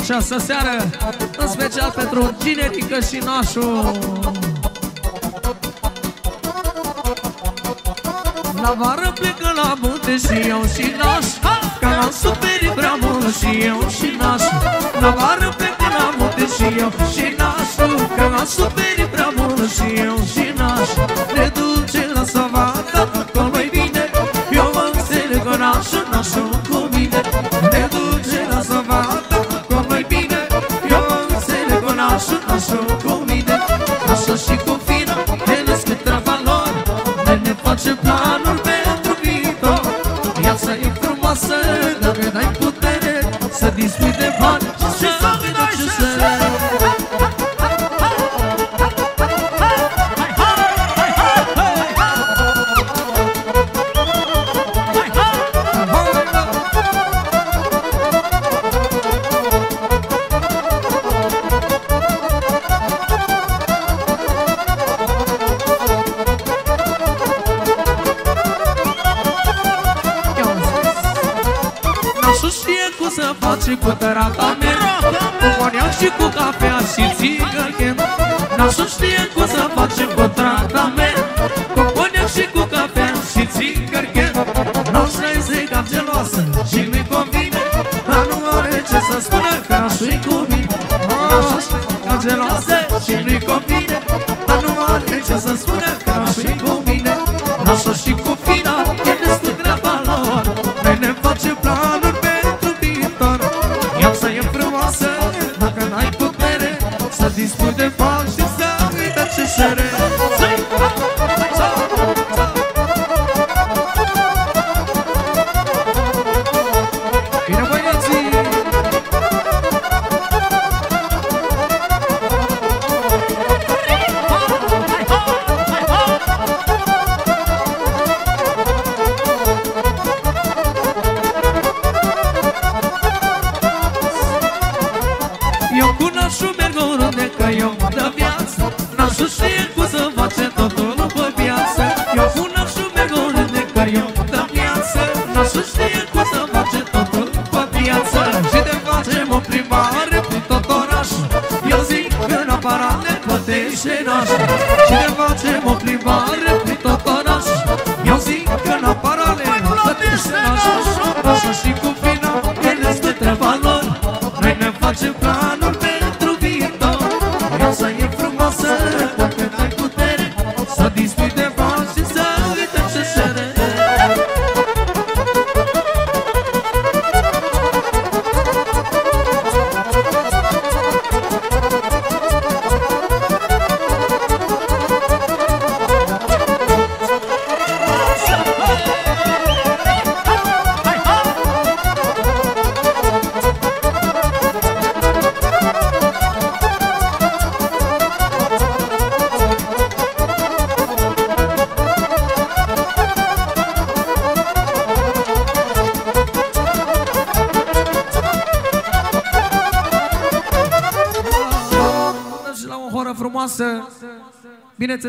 această seară În special pentru Ginerică și Nașu La vară plecă la munte și eu și naș Că am suferit prea mult și eu și naș. La vară plecă la munte și eu și naș Că am suferit prea mult și eu și naș. Ne duce la savana, nașul, nașul cu mine Așa și cu fina, ne născ treaba lor. Ne ne face planuri pentru viitor. Viața e frumoasă, dacă dai putere Să dispui de bani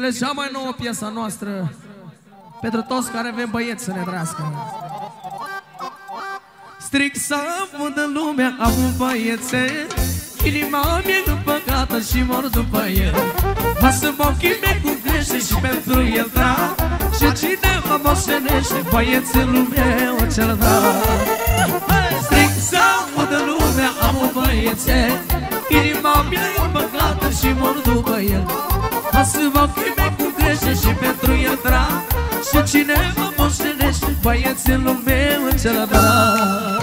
Bineînțeles, cea mai nouă piesa noastră Pentru toți care avem băieți să ne drească Stric să văd în lumea am un băiețel Inima mi-e împăcată și mor după el. Mă sunt ochii mei cu greșe și pentru el drag Și cine mă moștenește băiețelul meu cel drag Stric să văd în lumea am un băiețel Inima mi-e împăcată și mor după el. Mă sunt ochii mei cu greșe și pentru el drag. Și cine mă moștenește? Băiețelul meu cel drag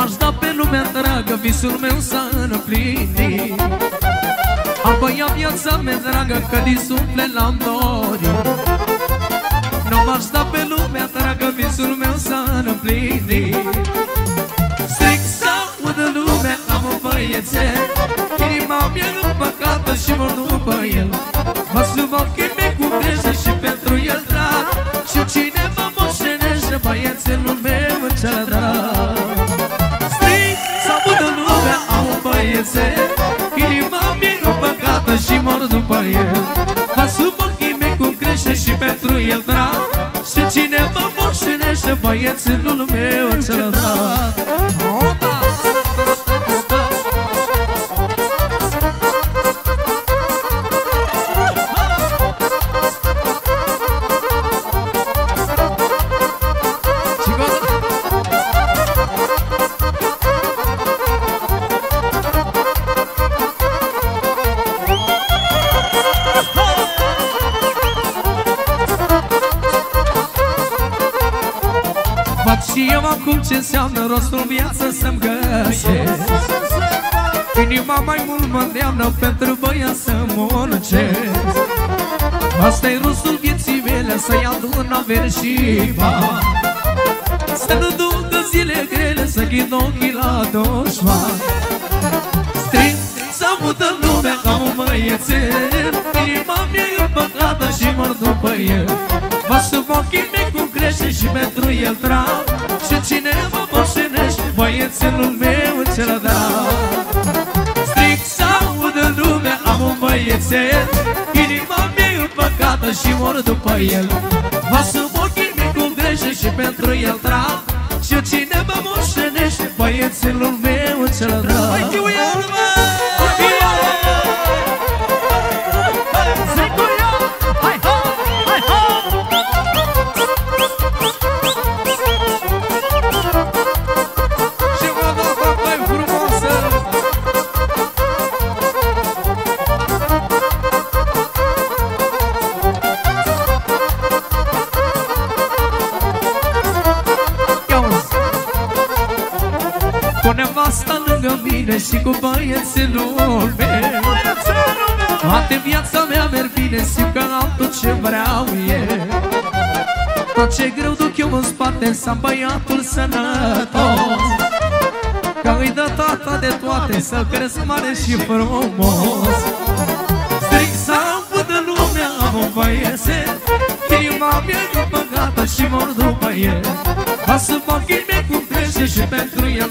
M-aș da pe lumea dragă, visul meu s-a împlinit. Apoi ia viața mea dragă, că din suflet l-am dorit. Nu m-aș da pe lumea dragă, visul meu s-a împlinit. Stric să audă lumea, am un băiețel. Inima mea nu păcată și mor după el. Mă suboc un băiețel Inima mie e păcată și mor după el. Mă sub ochii mei cu grijă și pentru el drag Și cine mă moșenește băiețelul meu în cel drag înseamnă rostul viață să-mi găsesc. Inima mai mult mă îndeamnă pentru băiat să muncesc. Asta-i rostul vieții mele să iau un aver și bani Să nu ducă zile grele să ghid ochii la dușman. Strig să mută lumea ca un băiețel. Inima mea e păcată și mor după el. Vă sub ochii mei cu crește și pentru el trag Și cine mă moșenește, băiețelul meu cel da Strig să audă lumea, am un băiețel. Inima mea e păcată și mor după el. Vă sub ochii mei cu crește și pentru el trag. Și cine mă moșenește, băiețelul meu cel da Hai, fiu, și cu băiețelul meu. Toate viața mea merg bine, simt că am tot ce vreau eu. Tot ce greu duc eu în spate, să am băiatul sănătos. Că îi dă tata de toate, să cresc mare și frumos. Stric să văd în lumea, am un băiețel Inima mea e păcată și mor după el. Ca să fac mei cum crește și pentru el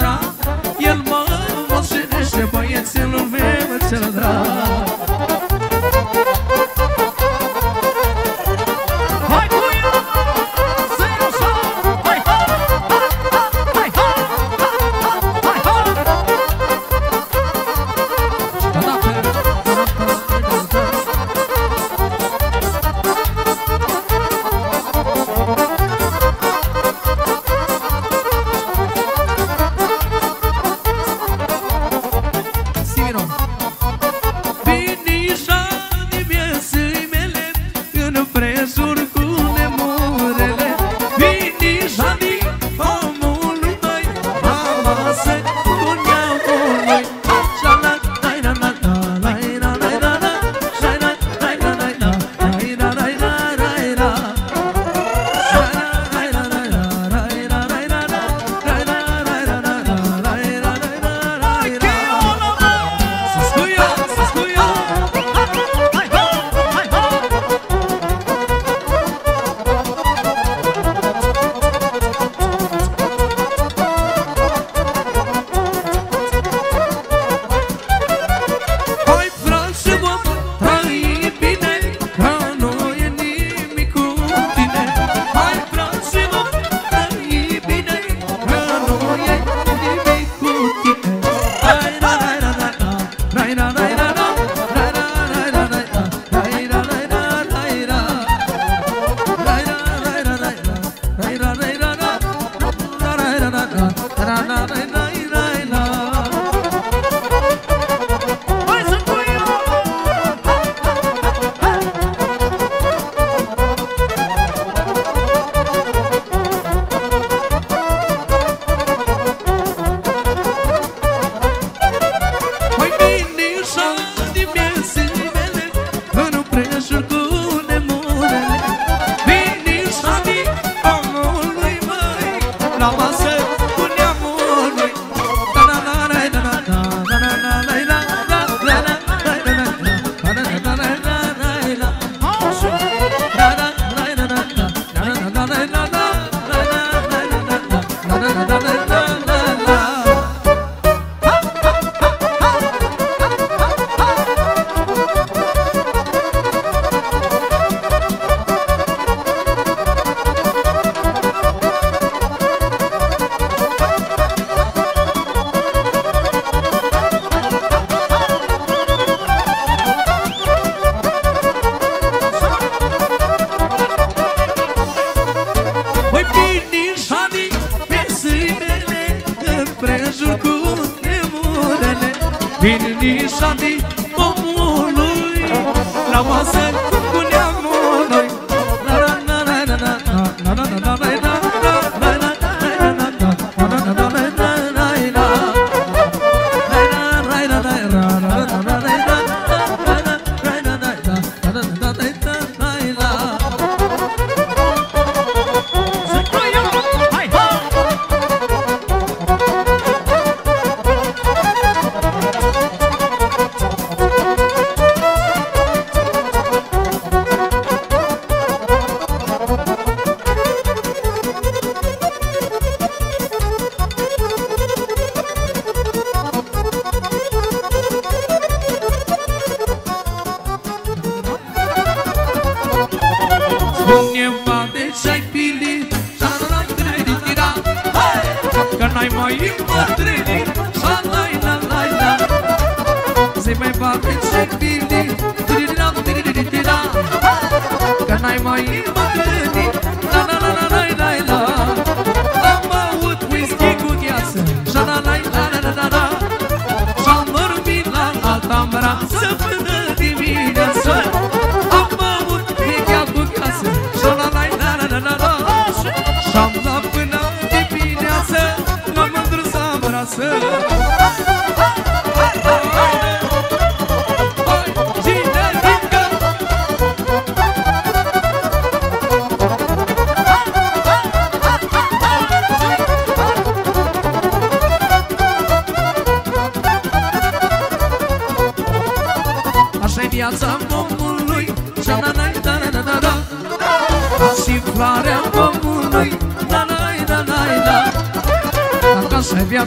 ram ram să până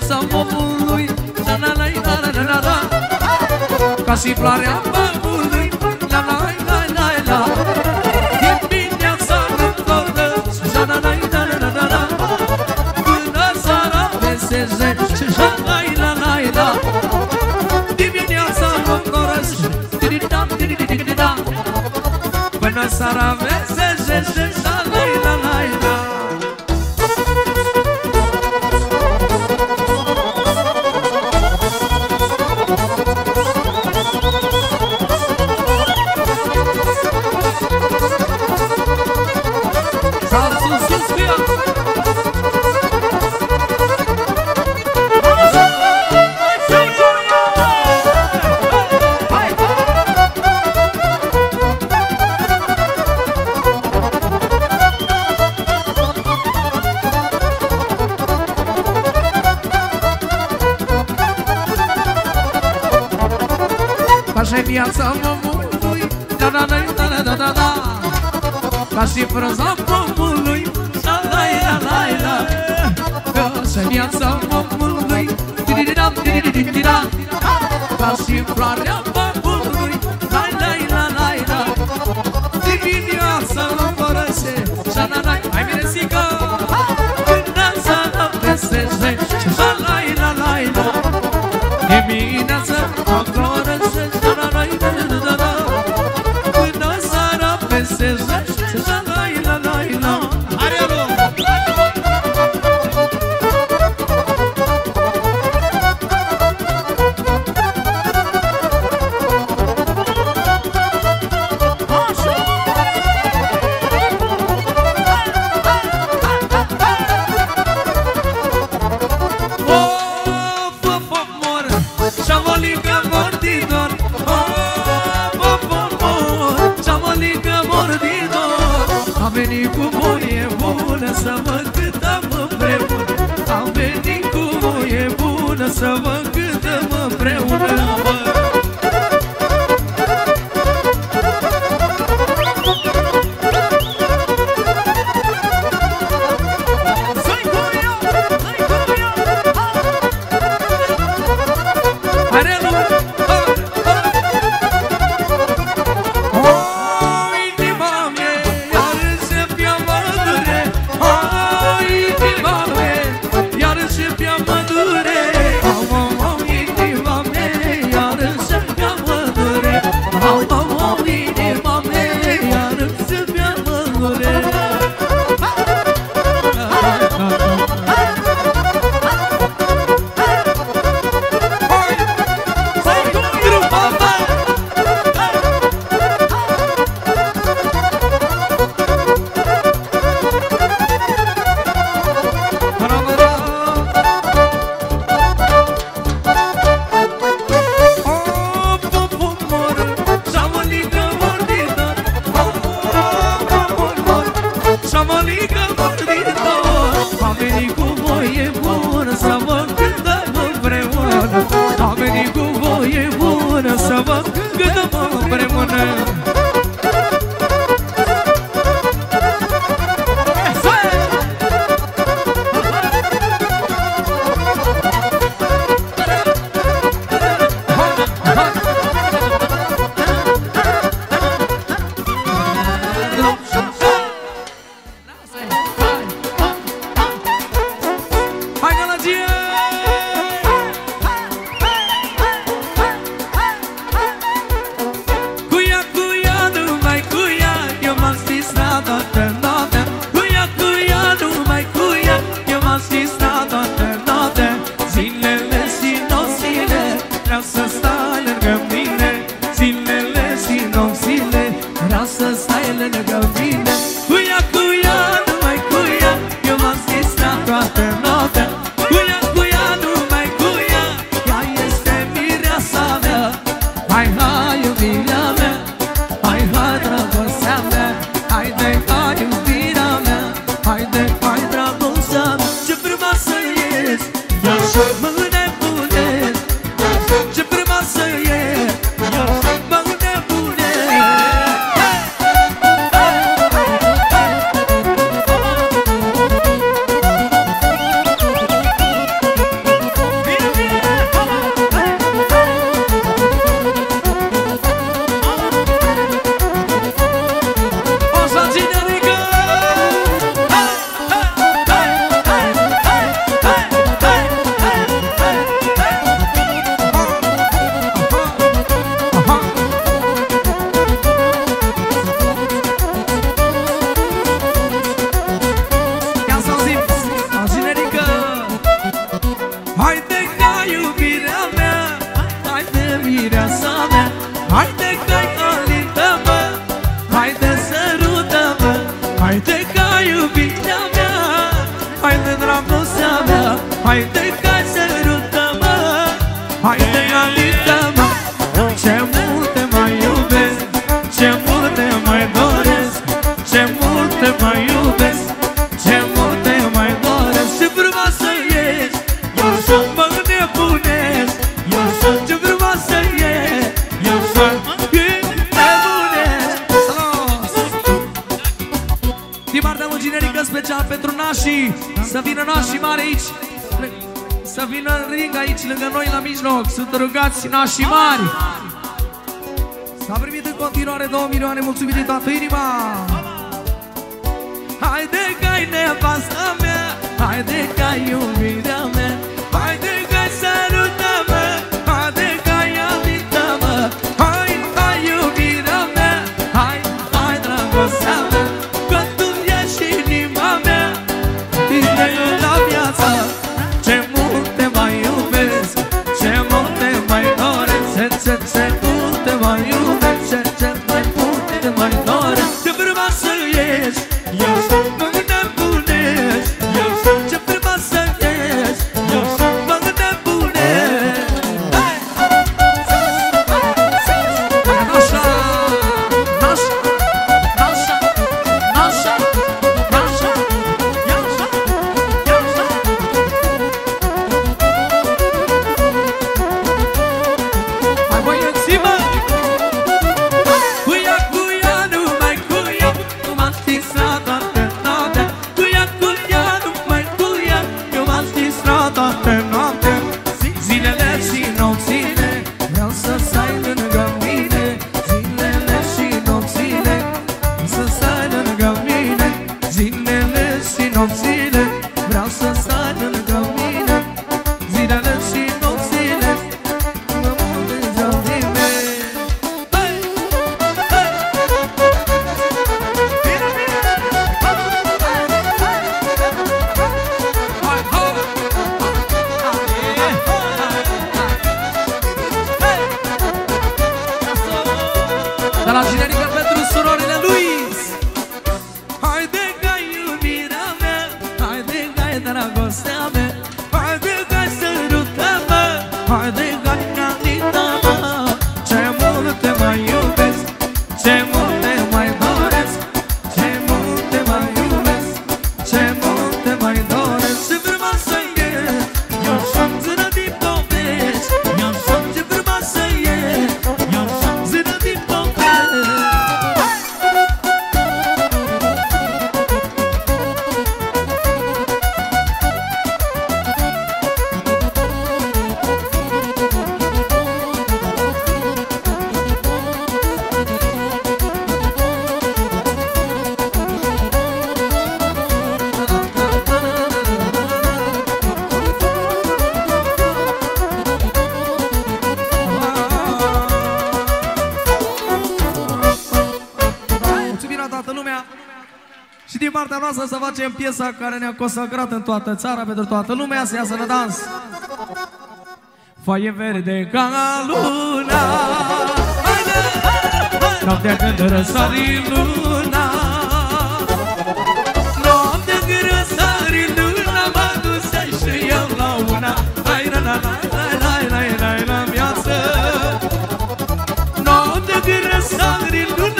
viața omului da la la la la la la Ca și floarea pământului La la la la la Din mintea s-a întornă La la la la la la la Până seara veseze Și la la la la la Dimineața mă încorăș Tiri-da, tiri-di-di-di-da Până seara veseze Ca și frunza pomului. Șalaia-laia Ca și viața pomului. Ca și floarea venit cu voie bună Să văd cât am împreună. Am venit cu voie bună Să văd cât am împreună aici, lângă noi, la mijloc, sunt rugați nașii mari. S-a primit în continuare 2 milioane, mulțumit din toată inima. Haide că-i nevasta mea, haide că-i iubirea mea, noastră să facem piesa care ne-a consacrat în toată țara, pentru toată lumea, să iasă la dans. Foaie verde ca luna. Noaptea când răsari luna. Noaptea când răsari luna Mă dusei și eu la una. Hai, la, la, la, la, la, la, la, la, viață Noaptea când răsari luna.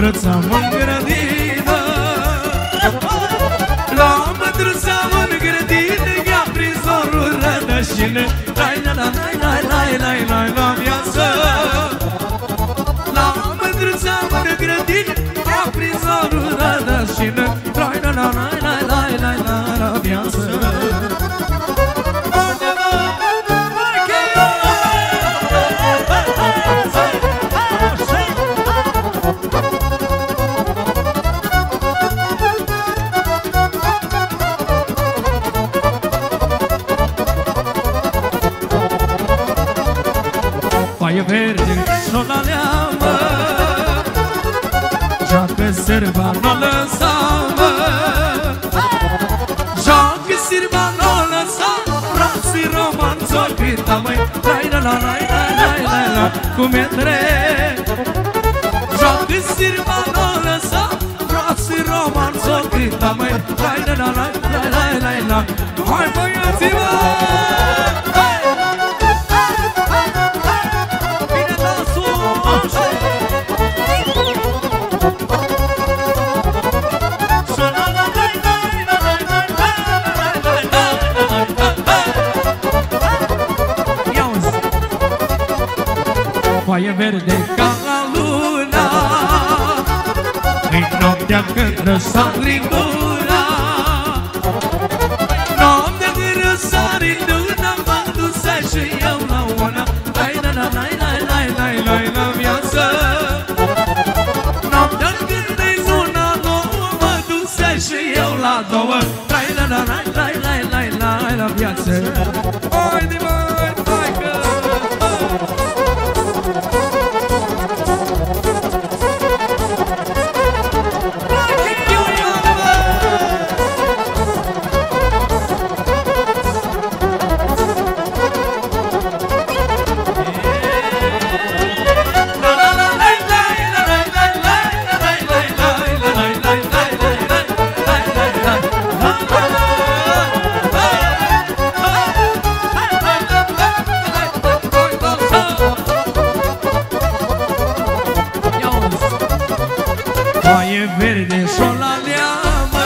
mătrăța în grădină. La mătrăța în grădină Ia prizorul rădășină Lai, la, la, lai, lai, lai, lai, lai, la viață. La mătrăța în grădină Ia prizorul rădășină Lai, la, la, lai, lai, lai, lai, la viață. e verde, nu la leamă Joacă sârba, nu lăsa, mă Joacă sârba, nu lăsa Frații romanți s-o pita măi. Lai, la, la, la, la, la, la, la Cum e drept. Joacă sârba, nu lăsa Frații romanți s-o pita măi. Lai, la, la, la, la, la, la, la. Hai, băiații, mă! Hai! Verde ca la luna În noaptea când răsari luna Noaptea când răsari luna M-am dus și eu la una Lai la la lai lai lai lai lai la viață Noaptea când e zona nouă Mă dus și eu la două Lai la la lai lai lai lai lai la viață Oi de mai, Foaie verde și-o la leamă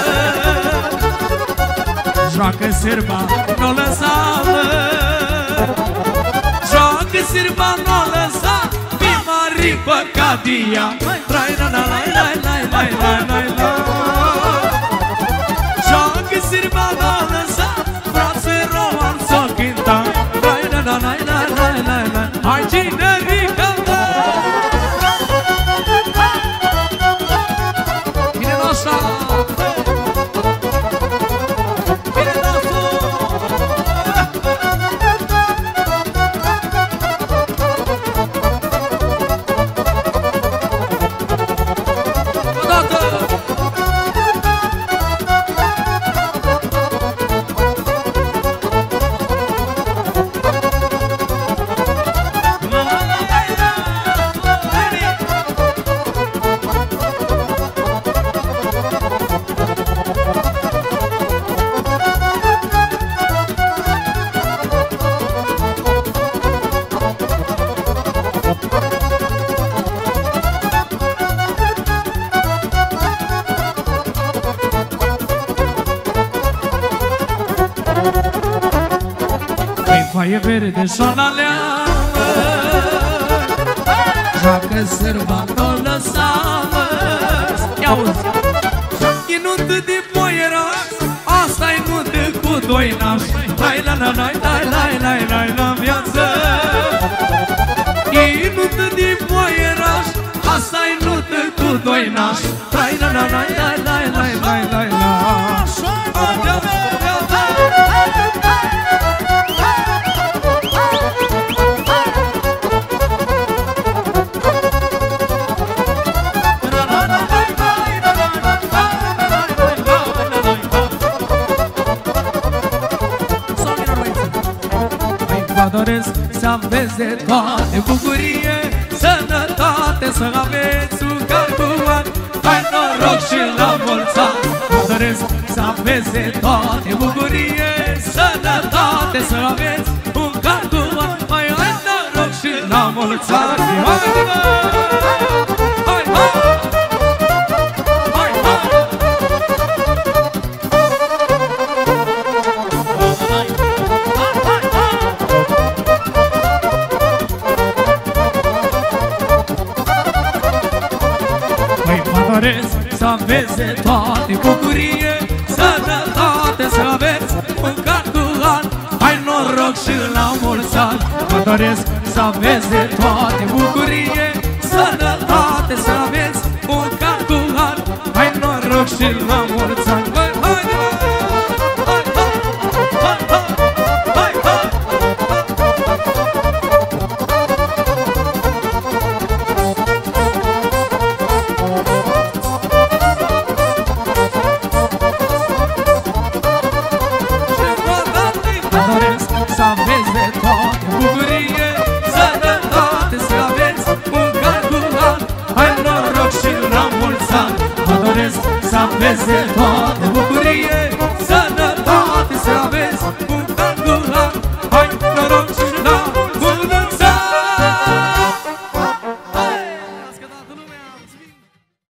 Joacă sârba, nu o lăsa, mă Joacă sârba, nu o lăsa Pe mari păcat ea Trai, na, na, lai, lai, lai, lai, lai, lai, lai Joacă sârba, nu o lăsa Frate, roman, s-o cânta Trai, na, na, lai, lai, lai, lai, lai Hai, cine foaie verde și-o la leamă Joacă sârba, n-o lăsa, mă Ia uzi E nuntă de boieraș Asta-i nuntă cu doi nași Lai la la lai lai lai lai lai la viață E nuntă de boieraș Asta-i nuntă cu doi nași Lai la la lai lai lai lai lai lai la aveți de toate bucurie Sănătate să aveți un calculat Hai noroc și la mulți ani Vă doresc să aveți de toate bucurie Sănătate să aveți un calculat Hai, hai noroc și la mulți ani să aveți de toate bucurie Sănătate să aveți un car cu an Hai noroc și la mulți ani Vă doresc să aveți de toate bucurie Sănătate să aveți un car cu an Hai noroc și la mulți ani